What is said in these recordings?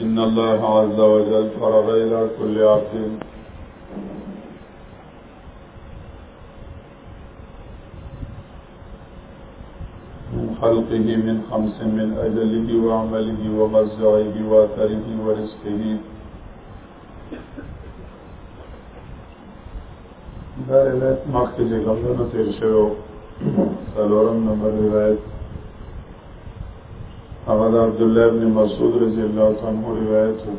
إن الله عز وجل فرغ إلى كل عبد من خلقه من خمس من أجله وعمله ومزعه وآثره ورزقه دا روایت مخکې چې کمونه تیر شوی څلورم نمبر روایت هغه د عبد الله بن مسعود رضی الله عنه روایت وو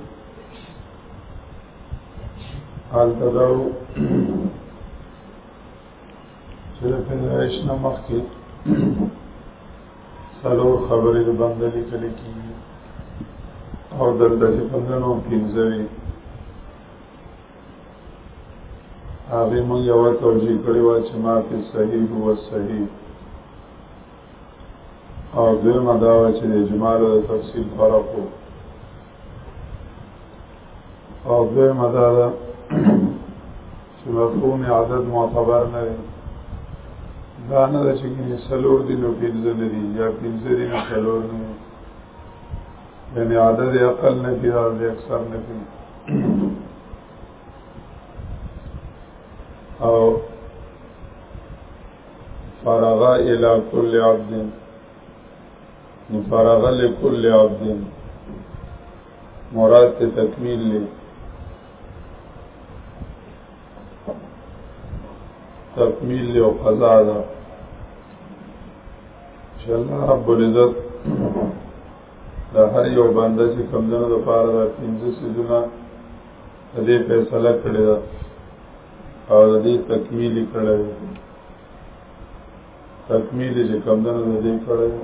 حال تداو چې د پیدایش نه مخکې څلور خبرې د بنده لیکل کېږي او دلته چې بنده نو پنځه وي هغې موږ یوه توجیه کړې وه چې ما فی صحیح هو صحیح او دویمه دا وه چې د اجمال او د تفصیل فرق و او دویمه دا ده چې مفهوم عدد معتبر نه دی دا نه ده چې ګینې څلور دي نو پنځه نه دي یا پنځه دي نو څلور نه دي یعنې عدد عقل نه دي عدد اکثر نه دي او فرغ الى كل عبد نو فرغ لكل عبد مراد ته تکمیل لې تکمیل لې او قضا ده چې الله رب العزت د هر یو بنده چې کمزنه د پاره د پنځه سيزونه د دې فیصله کړې ده او د دې تکمیل کړې ده تکمیل چې کمزنه د دې کړې ده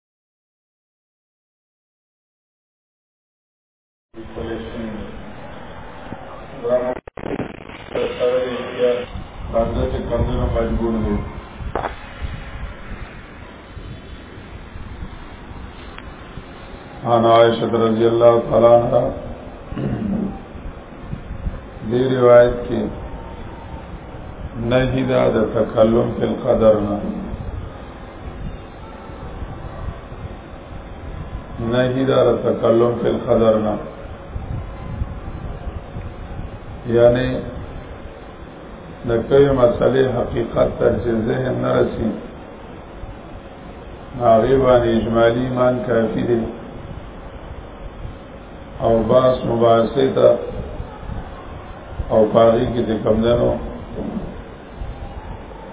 عن عائشة رضی اللہ تعالی عنہ دی روایت کې نهی دا د تکلم فی القدر نه نهی دار تکلم فی القدر نه یعنی د کوي مسلې حقیقت تر چې ذهن نه رسی هغه باندې اجمالی ایمان کافی دی او باس مباحثه ته او پاغي کې د کمندنو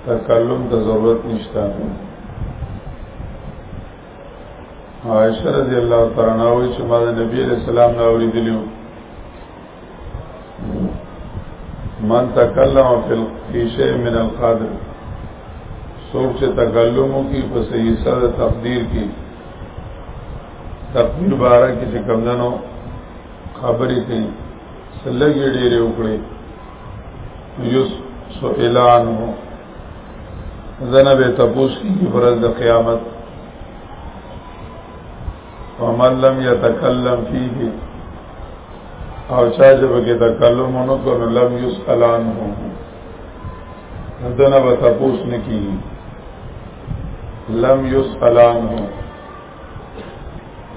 تکلم ته ضرورت نشته عائشہ رضی الله تعالی عنها وی چې ما د نبی علیہ السلام نه اوریدلیو من تکلم فی القیشه من القادر سوک چې تکلمو کی په صحیح سره تقدیر کی تقدیر بارا کې چې کمندنو خبرې کوي لګي ډېرې وکړي یوس سئلان هو زنه به تپوس کی فرض د قیامت ومن لم يتكلم فيه او چا چې به تکلم ونه کړ لم يسألان هو دنه به تپوس نکي لم يسألان هو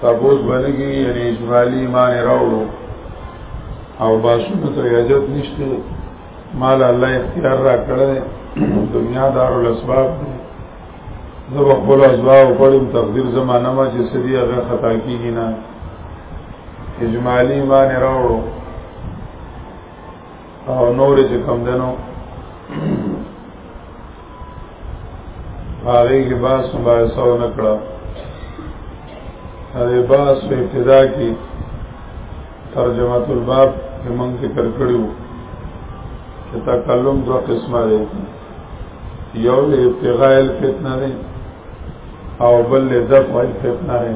تبوز بنگی یعنی اجمالی ایمان راوڑو او باسونو ته اجازه نشته مال الله اختیار را کړل دنیا دار الاسباب دی زه خپل ازواو پړم تقدیر زمانہ ما چې سړي هغه خطا کیږي نه اجمالی ایمان راوړو او نور چې کم دنو هغه کې باس مباحثه و نکړه هغه باس په ابتدا کې ترجمه الباب کې مونږ ذکر کړو چې تکلم دوه قسمه دي یو له ابتغاء الفتنه دي او بل له دفع الفتنه دي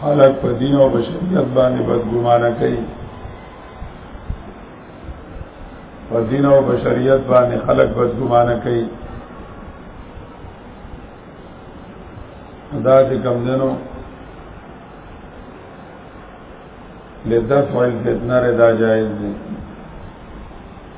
خلق په دین او بشریت باندې بدګمانه کوي په دین او بشریت باندې خلق بدګمانه کوي دا چې کم دنو لدفع الفتنه ردا جائز دي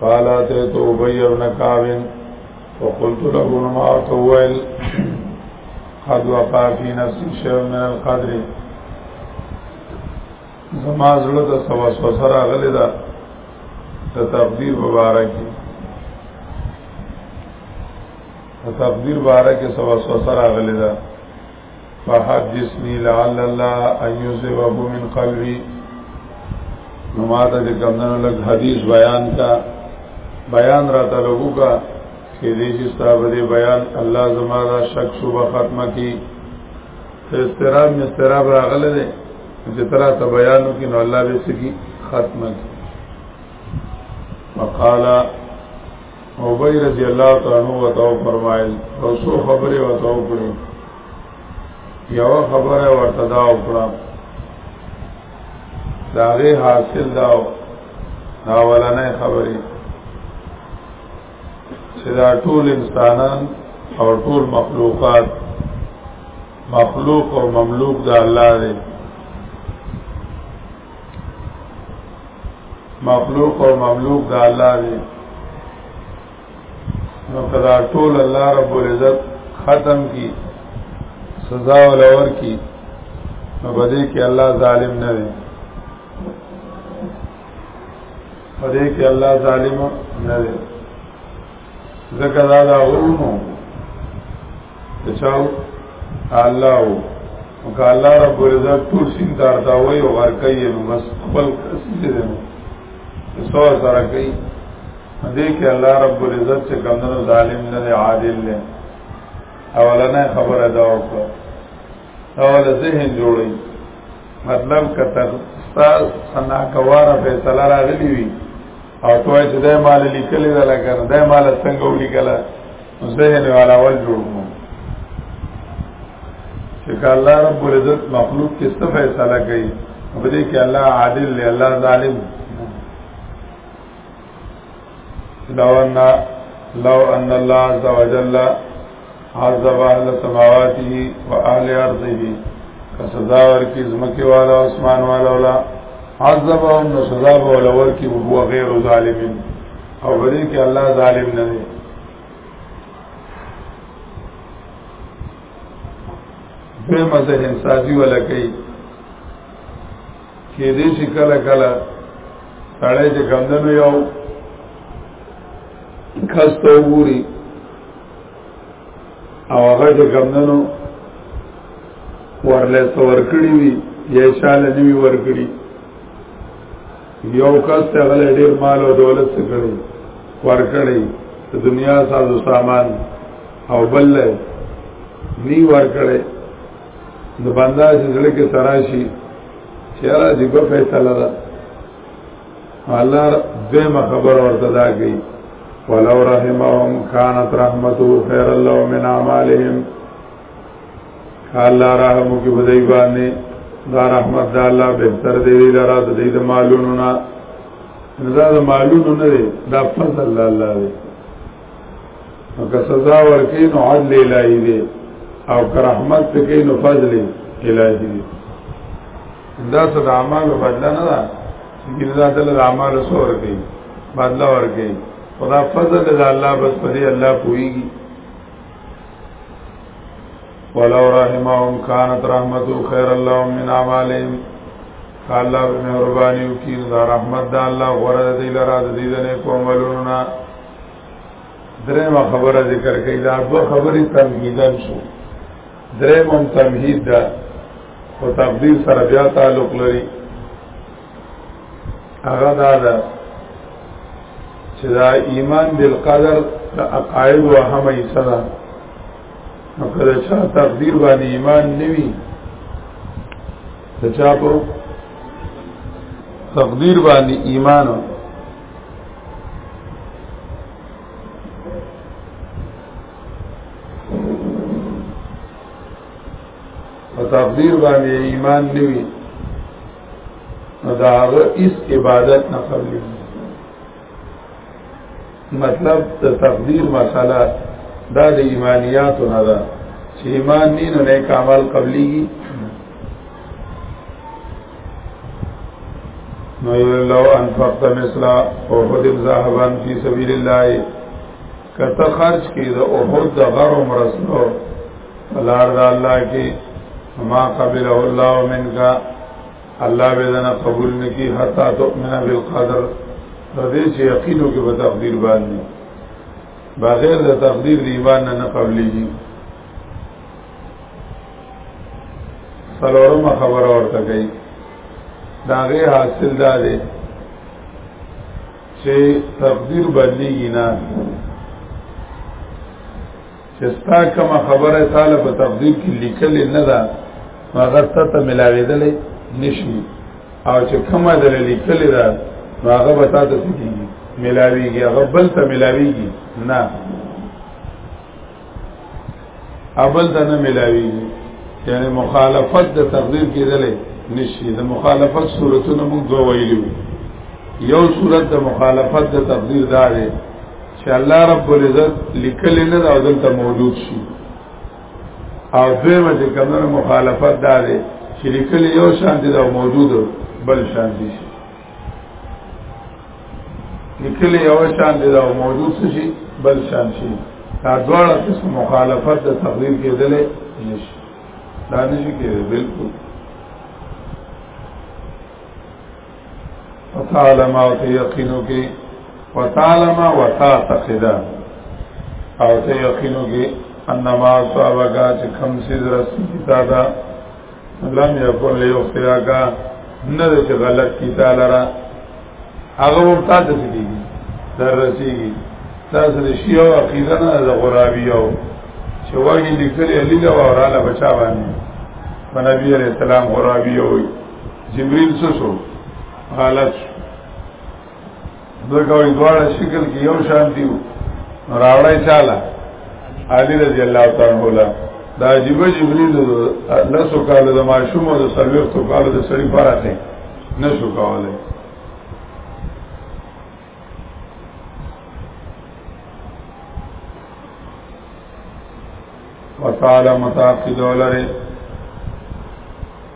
قال اتيت ابي بن كعب وقلت له ما تول قد وقع في نفسي شيء من القدر زما زړه د سوا سره غلې ده د تقدیر مبارک د تقدیر مبارک سوا سره غلې ده فحدثني لعل الله ان يذهبه من قلبي نو ما ته د کمنو لګ حدیث بیان کا بیان را ته لوګو کا کې دې چې ستاسو دې بیان الله زما دا شک صبح ختمه کی استراب می استراب راغله دې چې ترا ته بیانو کې نو الله به سکی ختمه کی وقالا ابي رضی الله تعالی عنہ وتاو فرمایل او سو خبره وتاو کړو یو خبره ورته دا وکړه دا غي حاصل دا دا ولنه خبره چې دا ټول انسانان او ټول مخلوقات مخلوق او مملوک دا الله دی مخلوق او مملوک د الله دی نو کدا ټول الله رب العزت ختم کی سزا ولور کی نو بده کې الله ظالم نه دی بده کې الله ظالم نه دی ذکر دا غرونو چاو الله او که الله رب العزت ټول سین دار دا وای او ور کوي نو بس خپل کسي دې نو سو سره کوي دې کې الله رب العزت چې کمنو ظالم نه عادل نه اولنه خبره دا وکړه اول ذهن جوړي مطلب کته ستا سنا کواره فیصله راغلی وي او ته چې دای مال لیکلې ده لکه نه دای مال څنګه ولیکله نو زه یې والا ول جوړ کوم چې الله رب العزت مخلوق کې څه فیصله کوي په دې کې الله عادل دی الله ظالم لو ان لو ان الله عز وجل عذاب اهل سماواتی و اهل ارضی که سزا ورکی زمکی والا اسمان والا ولا عذاب هم نو سزا به ولا ورکی و هو غیر ظالمین او بری که الله ظالم نه دی به مزه انسازی ولا کوي کې دې چې کله کله سړی چې کمدنو یو کس ته وګوري او هغه چې کمدنو ورله سور کړی وي یا شاله نیوی ور کړی یو کس ته غل ډیر مال او دولت څخه کړی ور کړی د دنیا ساز سامان او بل نی ور کړی د بندا چې زړه کې تراشي چیرې دغه فیصله ده الله دیمه خبر ورته دا کوي ولو رحمهم كانت رحمته خير الله من اعمالهم الله رحم کی بدای باندې دا رحمت د الله بهتر دی لرا د دې مالونو نه دا د مالونو نه دی دا فضل الله الله دی او که سزا ورکې نو عدل الهی دی او که رحمت پکې نو فضل الهی دی دا څه د اعمالو بدله نه ده چې ګیردا دل د اعمالو سور کوي بدله ورکړي خدا فضل د الله بس پرې الله کويږي ولو رحمهم كانت رحمته خير لهم من اعمالهم الله به مهرباني وکړي دا رحمت د الله غره دی لرا د دې نه کوملونه درېمه خبره ذکر کړي دا دوه خبرې تمهیدن شو درېمم تمهید ده او تقدیر سره بیا تعلق لري هغه دا ده چې دا ایمان بالقدر د عقاید او اهمه حصہ ده نو کله چې تقدیر باندې ایمان نوي ته چا په تقدیر باندې ایمان او په تقدیر باندې ایمان نیوي نو دا هغه اس عبادت نه قبلي مطلب د تقدیر مساله دا د ایمانیات نه ده چې ایمان نه نه نیک عمل قبلي نو لو انفقت مثلا او خدم ذهبا فی سبیل الله کته خرج کې د احد د غر مرستو لار د الله کې ما قبله الله منك الله به دنا قبول نکي حتا تؤمن بالقدر تر دې چې یقینو کې به تقدیر باندې بغیر د تقدیر دی ایمان نه قبليږي سلورم خبر اورته کوي داغه حاصل دا دی چې تقدیر بدلیږي نه چې ستا کوم خبره تعالی په تقدیر کې لیکل نه ده هغه ته ملاوېدل نشي او چې کومه د لیکل ده هغه به تاسو ته کیږي ملاويږي هغه بل ته ملاويږي نه اول ته نه ملاوي یعنی مخالفت د تقدیر کېدل نشي د مخالفت صورتونه موږ دوه ویلو یو صورت د مخالفت د تقدیر دا دی چې الله رب العزت لیکل نه دا دلته موجود شي او دویمه چې کومه مخالفت دا دی چې لیکل یو شان دي دا موجود بل شان دي لیکلی یو شان دی دا موجود شي بل شان شي دا دواړه قسم مخالفت د تقریر کېدل نشي دا نشي کېدل بالکل وتعالى ما وتيقنو کې وتعالى ما وتعتقد او تيقنو کې انما صابقا چې کم سي درسي کتابه لم یکن لیخطئک نه چې غلط کی تعالی را هغه ورته د سګي در رسیږي تاسو د شیعو عقیده نه د غرابیو چې وایي لیکل علی له وراله بچا باندې په نبی علیہ السلام غرابیو جبريل سوسو حالت شو دوی کوي دواړه شکل کې یو شان دی نو راوړی چاله علي رضی الله تعالی عنہ دا عجیب جبريل لاسو کال د ماشوم او د سلوخت کال د سړي فرق نه نشو کولای وتعالى متعقد ولره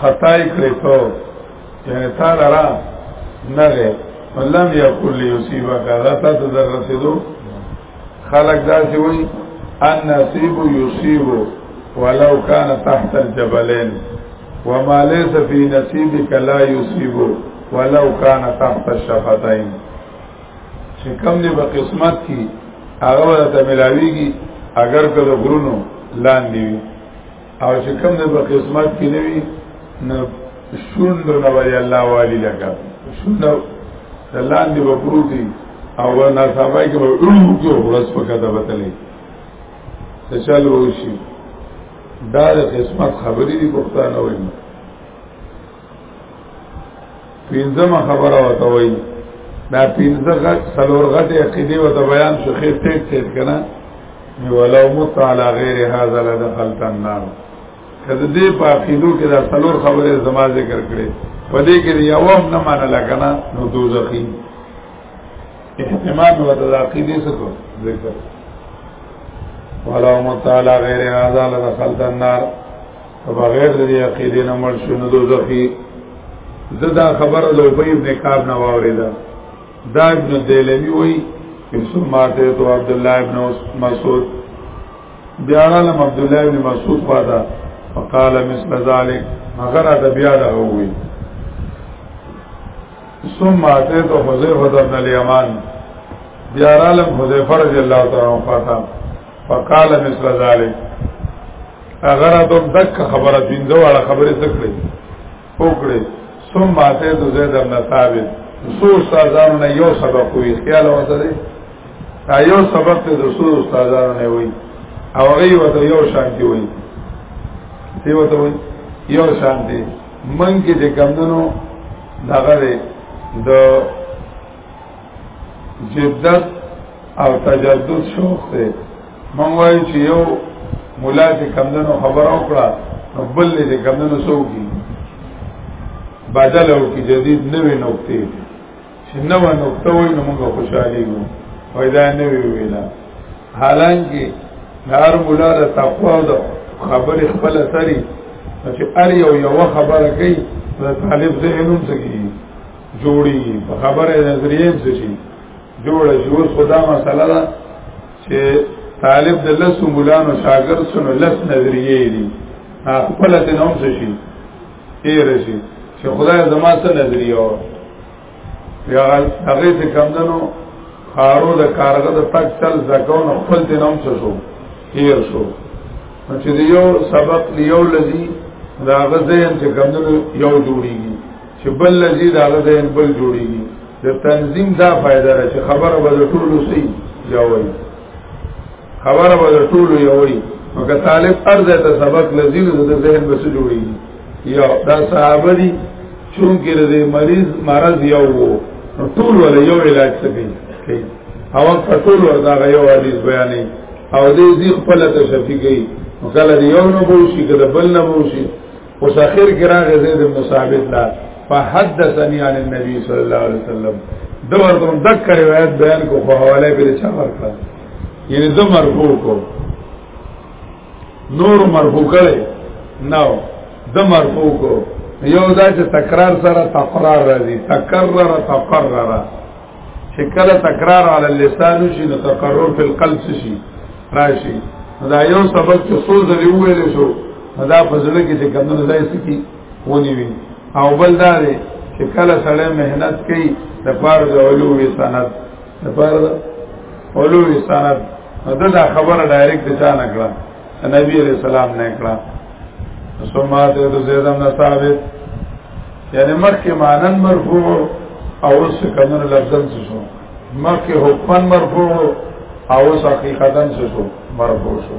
خطا یې کړې ته یعنی تا لرا نه دی لم یقل لیصيبک هغه تا ته در رسیدو خلق داسې وایي ان نصیب یصيب ولو کان تحت الجبلین وما ليس في نصيبك لا يصيب ولو كان تحت الشفتين چې کم دی په قسمت کې هغه ته ملاويږي اگر که غرونو لاندې وي او چې کوم د په قسمت کې نه وي نو شوندو نه وایي الله والی لکه شوندو د لاندې به پروت دي او ورنه صحابه کې به علم کې ورس په کده بتلې څه چل وشي دا د قسمت خبرې دي پښتانه وایي پینځمه خبره وته وای دا پینځه غټ څلور غټ عقیده وته بیان شو خیر ټیټ ټیټ کنه ولو مت علی غیر هذا لدخلت النار کله دې په عقیدو کې دا څلور خبره زما ذکر کړې په دې کې یو هم نه معنی لګنا نو دوزخی احتمال وته د عقیده څخه ذکر ولو مت علی غیر هذا لدخلت النار بغیر د دې عقیدې نه مړ شو نو دوزخي زدا خبر له ابي ابن کعب نه واوریدا دا ابن دیلمی وای یوسف ماته تو عبد الله ابن مسعود بیا عالم عبد الله ابن مسعود وادا وقال مثل ذلك مگر دا بیا دا وای ثم اته تو حذیفه بن الیمان بیا عالم حذیفه رضی الله تعالی عنہ فقال مثل ذلك اگر ته دک خبره پینځه والا خبره سکړي وکړي ثم اته د زید بن ثابت سو استادانو نه یو سبق وی خیال وته دی دا یو سبق ته د سو استادانو نه وی او غي وته یو شانتی وی دی وته وی یو شانتی من کې د کمندونو دغه د جدت او تجدد شوق دی مونږ وایو چې یو مولا چې کمندونو خبر او کړه نو بل دې کمندونو سوږي بدل او کی جدید نوې نقطې چې نو نقطه وای نو موږ خوشاله یو پیدا نه وی ویلا حالانکه هر مولا د تقوا او خبرې خپل سری چې ار یو یو خبره کوي د طالب ذهنوم سګي جوړي په خبره نظریه څه شي جوړ شي اوس خدا مسله ده چې طالب د لس مولانو شاګرد سره لس نظریه دي خپل ته نوم څه شي تیر شي چې خدای زما څه نظریه و بیا هغه څه کم دنو خارو د کارغه د تک چل زکون خپل ته نوم څه شو تیر شو چې یو سبق یو لذي دا غزه چې کم دنو یو جوړیږي چې بل لذي دا غزين بل جوړيږي د تنظیم دا فائدہ را چې خبره به ټولو سي یوي خبره به ټولو یوي نو که طالب ارزه ته سبق لذي د ذهن بس جوړيږي یو دا صحابه دي چونکه د مریض مرض یو وو ټول ول یو علاج سکی کوي او ټول وردا یو حدیث بیانې او دې دې خپل ته شفیع کوي کله یو نه بوشي کله بل نه بوشي اوس اخر کې راغی زید بن ثابت لا فحدثني عن النبي صلى الله عليه وسلم دا ورته دک روایت بیان کو په حواله به چا ورکړه یعنی دو مرفوع کو نور مرفوع کړي نو د مرفوع کو یو دا چې تکرار سره تقرار راځي تکرر تقرر چې کله تکرار علی اللسان شي نو تقرر فی القلب شي راشي دا یو سبب چې څو ځلې ویل شو دا په ځل کې چې کمنو ځای سکی ونی وی او بل دا دی چې کله سړی مهنت کوي د پاره د علو وسانت د پاره د علو وسانت دا خبره ډایرکټ چا نه کړه نبی علیہ السلام نے کړه سمات د زید بن ثابت یعنی مخکې مانن مرفوع او اوس کمن لفظن شو مخکې حکمن مرفوع او اوس حقیقتا شو مرفوع شو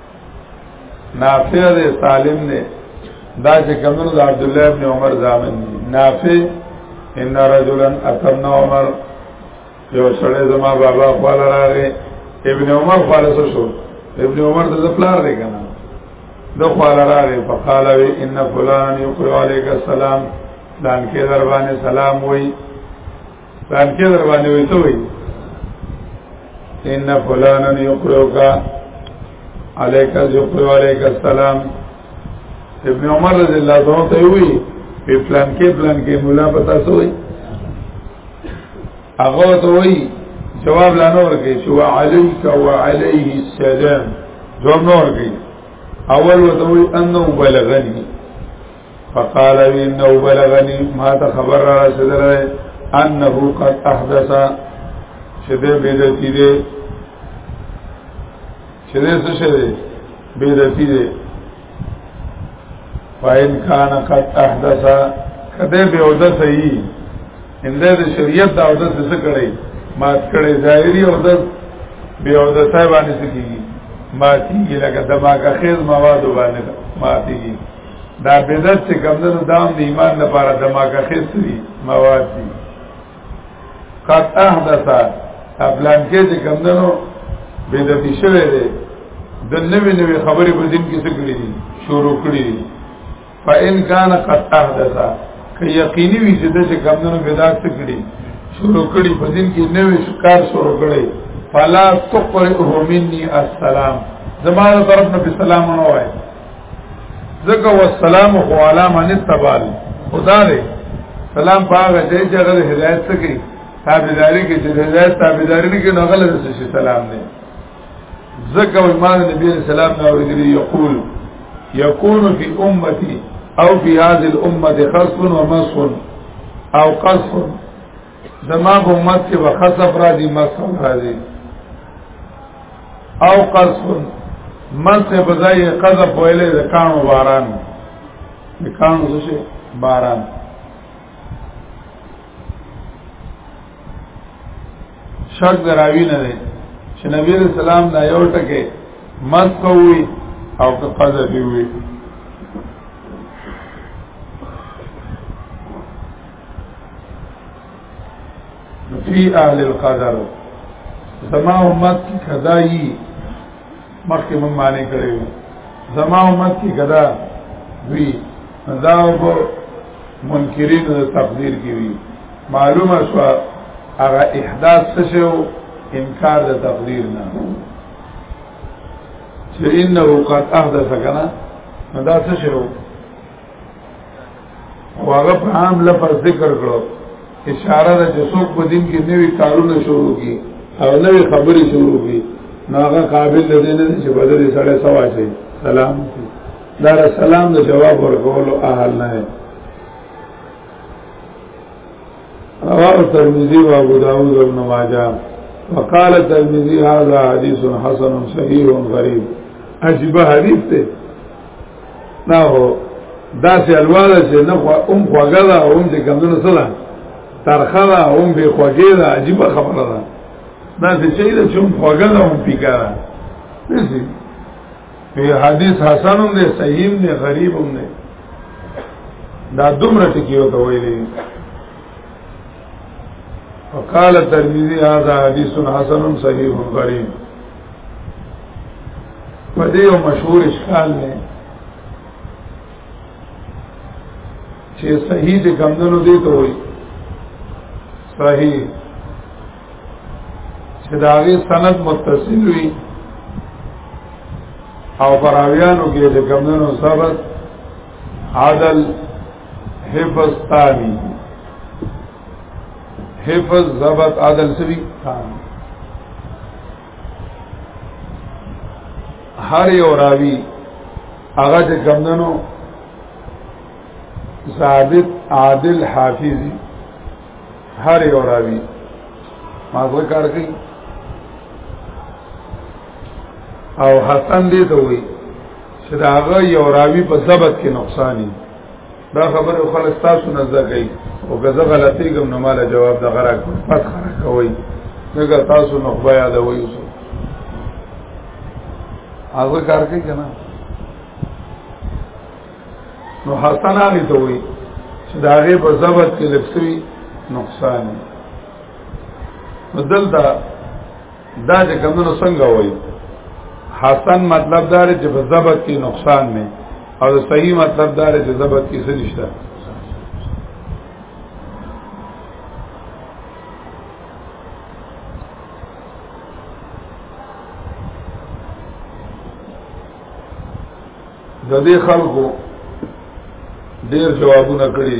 نافع دے سالم دے دا چې کمنو د عبد الله ابن عمر زامن دي نافع ان رجلا اتمنا عمر یو سړی زما بابا خپل راغی ابن عمر خپل شو ابن عمر د پلار دی کنه د خپل راغی فقال وی ان فلان یقرا علیک السلام دان کې در باندې سلام وای پلان کې در باندې وې ته وې ان فلانن یقروک علیک یقرو علیک السلام ابن عمر رضی الله عنه ته وی په پلان کې پلان کې مولا پتا سوې هغه ته وی جواب لا نور کې چې وعليك وعليه السلام جواب نور کې اول وته وی انه بلغني فقال انه بلغني ما ته خبر را رسیدله انه قد احدث چې دې بدعتي دې چې دې څه شه دې بدعتي دې فاین کان قد احدث کده به او ده صحیح انده د شریعت دا او ده څه کړی مات کړی ظاهری او ده به او ده صاحب باندې څه کیږي ماتیږي لکه دماغه خیز مواد باندې ماتیږي دا بدعت چې کمدنو دام د ایمان لپاره دماغه خسري مواد دي قد احدث افلان کې چې کمدنو بدعت شوه دی د نوې نوې خبرې په دین کې څه کړې دي شروع کړې دي فإن كان قد احدث که یقیني وي چې د چې کمدنو بدعت څه کړې شروع کړې په دین کې نوې شکار شروع کړې فلا تقرئه مني السلام زمانه طرف نه سلام نه وایي ذکر والسلام خو علامه نتبال خدا دې سلام پاغه چې چې غل هدایت سکی تابعداري کې چې هدایت تابعداري نه کې نه غل شي سلام دې ذکر والمان نبی سلام نه ورغلی یقول یکون فی امتی او فی هذه الامه خصف ومسخ او قصف زما په امت کې به خصف راځي مسم راځي او قصف من سے بزائی قذف ویلے دکانو باران دکانو سشے باران شک دراوی نه دی چې نبی علیہ السلام دا یو ټکه مس کوي او که قذف وي فی اهل القدر زما امت کی قضایی مخکې مونږ باندې کړی زما امت کی قضا وی دا په منکرین د تقدیر کی وی معلومه شو هغه احداث څه شو انکار د تقدیر نه چې انه قد احدث کنا دا څه شو خو هغه په عام لفظ ذکر کړو اشاره ده چې څوک په دین کې نوي کارونه شروع کړي او نوې خبرې شروع کړي نو هغه قابل دی نه چې بدلې سره سوا شي سلام دا سلام د جواب ورکولو اهل نه دی رواه ترمذی و ابو داود و ابن ماجه وقال ترمذی هذا حدیث حسن صحیح غریب عجیب حدیث ته نه هو دا سه الواله چې نه خو ام خوګه دا هم چې کمونه سره ترخه دا هم به خوګه دا عجیب خبره ده دا چې چې دا چې هم خوګه دا هم پیګاره نسی په حدیث حسن هم دی صحیح هم دی غریب هم دی دا دومره ټکی وته ویلي وقال الترمذي هذا حديث حسن صحيح غريب په دې یو مشهور اشکال دی چې صحیح د کمندونو دی ته وایي صحیح چې دا غي سند متصل وي او پراویانو کې د کمندونو ثبت عادل حفظ تاوی حفظ ضبط عدل سوي هر یو راوی هغه چې کمندنو ثابت عادل حافظ هر یو راوی ما څه کار کوي او حسن دې ته وایي چې دا هغه یو راوی په ضبط کې نقصان دي دا خبر او خلک تاسو نه زګی او که زه غلطی کوم نو مال جواب د غره پات خره کوي دغه تاسو نو خو یاد وای اوس هغه کار کوي کنه نو حسن علی ته وای چې دا غي په ضبط کې لکسوي نقصان نو دلته دا چې کمونو څنګه وایي حسن مطلب دار چې په ضبط کې نقصان نه او صحیح مطلب دار چې ضبط کې څه نشته د دې خلکو ډیر جوابونه کړی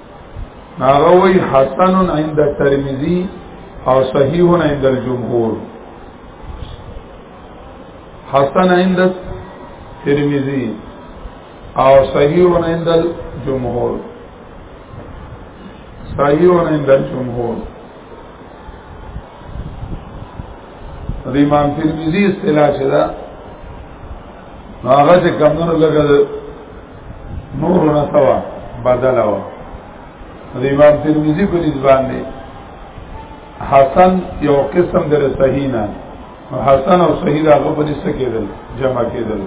هغه وی حسن عند ترمذی او صحیح عند الجمهور حسن عند ترمذی او صحیح عند الجمهور صحیح عند الجمهور د امام ترمذی اصطلاح شدا هغه چې کمونو لګل نور نه سوا بدل و د امام ترمذی په نسبت دی حسن یو قسم در صحیح نه حسن او صحیح دا په دې څه کېدل جمع کېدل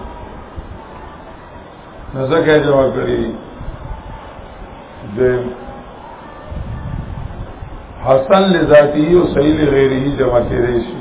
نو ځکه جمع کړی د حسن لذاتی او صحیح لغیره جمع کېدل شي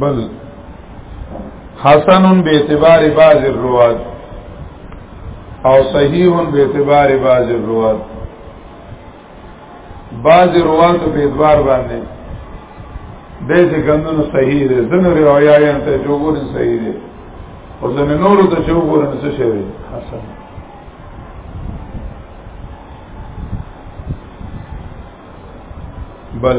بل حسن به اعتبار بعض الرواد او صحیح به اعتبار بعض الرواد بعض رواد په اعتبار باندې د دې ګندونو صحیح دي ځنه روایت ته جوړ صحیح دي او ځنه نورو ته جوړ نه څه شوی حسن بل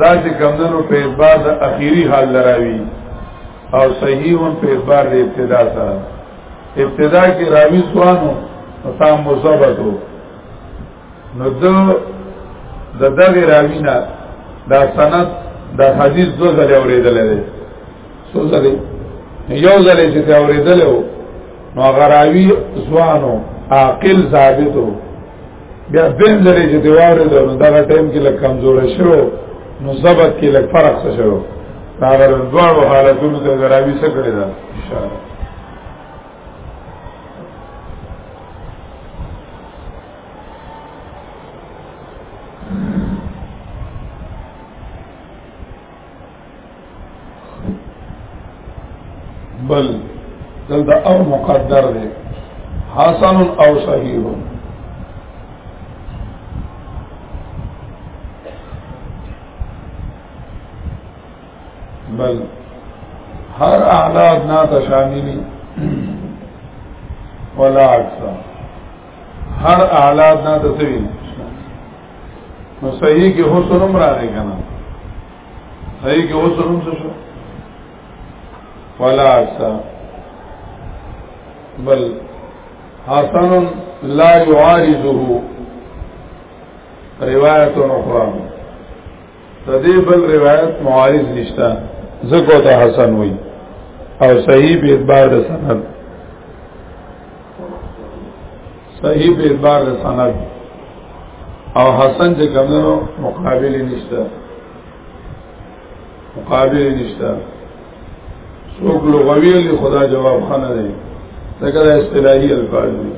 دا چې کمدنو په اعتبار د اخیری حال لراوی او صحیح هم په اعتبار د ابتدا سره ابتدا کې راوی سوانو تام مزبتو نو دو د دغه راوی نه دا سند دا حدیث دو ځله اوریدل دی سو ځله یو ځله چې ته اوریدل نو غراوی سوانو عاقل ثابتو بیا دین لري چې دیوار له دغه ټیم کې لږ کمزور شو نو ضبط کې لږ فرق څه شو هغه دوه حالتونو ته دراوي څه کړی دا ان شاء الله بل دلته او مقدر دی حسن او صحیح بل هر اعداد نا تشاملی ولا اکثر هر اعداد نا تسویل نو صحیح کې حسن هم راغی کنه هي کې اوس هم څه شو فلا اسا بل حسن لا يعارضه روایت اخرى تدې بل روایت معارض نشتا زکو ته حسن وای او صحیح به اعتبار سند صحیح په اعتبار د سند او حسن چې کمنو مقابل نشته مقابل نشته څوک لغوی له خدا جواب خانه دی دا کله اصطلاحي الفاظ دي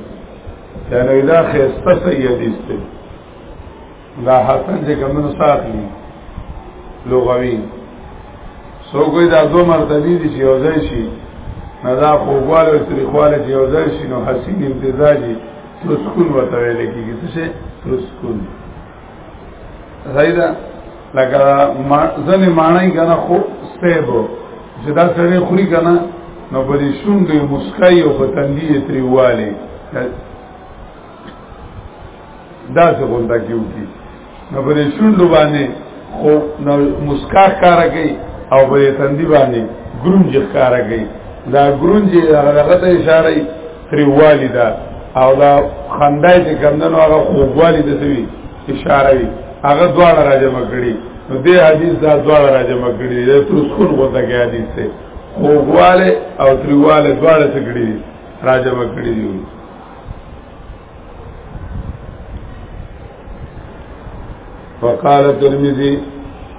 یعنی دا خسته سیدی است دا حسن چې کمنو ساتلی لغوی سو کوئی دا دو مرتبی دی چې یوځای شي نه دا خوګواله او تریخواله چې یوځای شي نو حسین امتزاجی ترسکون وته ویل کېږي څه ترسکون زیدا لکه ځنې معنی کنه خو سیبو چې دا سره خوري کنه نو په دې شونډې مسکای او په تندې تریواله دا څه غونډه کیو کی نو پر شوندو باندې خو نو مسکا کار کوي او پر تندې باندې ګرونج کار کوي دا ګرونج هغه ته اشاره تریوالی دا او دا خندای چې کمندنو هغه خوګوالی د سوي اشاره وي هغه دواړه راځم کړی نو دې حدیث دا دواړه راځم کړی دا تر څو غوته کې حدیث ته خوګواله او تریواله دواړه څه کړی راځم کړی دی وقال ترمذی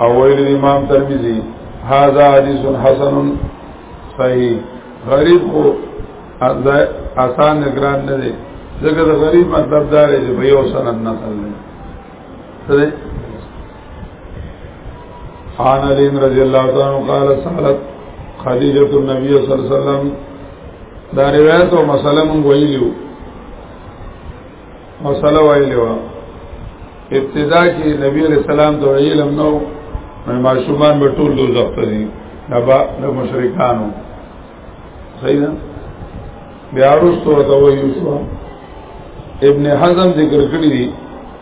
او ویل امام ترمذی هاذا حدیث حسن صحیح غریب کو آسان نگران نه دی ځکه د غریب مطلب دا دی چې په یو سند نقل نه عن علی رضی اللہ عنہ قال سالت خدیجۃ النبی صلی اللہ علیہ وسلم دا روایت او مسله مونږ ویلو مسله ویلو ابتدا کې نبی علیہ السلام د علم نو ماشومان به ټول دوزخ ته دي نبا د مشرکانو صحیح ده بیا وروسته ورته ویل شو ابن حزم ذکر کړی دی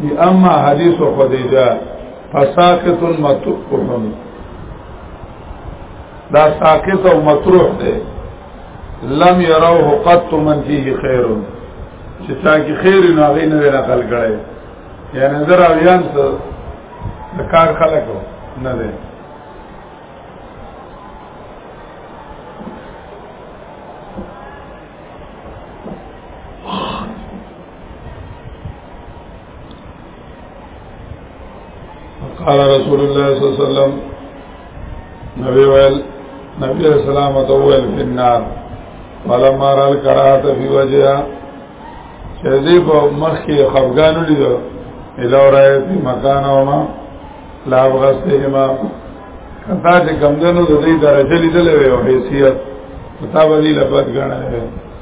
دی اما حدیث خدیجه فساکت مطرح دا ساکت او مطرح دی لم يروه قط من فيه خير چې چا کې خیر نه غي نه نقل کړي یا نظر او یان څه د کار خلکو نه دی قال رسول الله صلی الله علیه وسلم نبی ویل نبی علیہ السلام تول فی النار فلما را الکراهت فی وجهها شذی په مخ کې خفګانو لیدو الو راي په مکان او ما لا وغسته ما کتا چې کمدنو د دې درجه لیدلې وي او حیثیت کتاب دې لبد غنل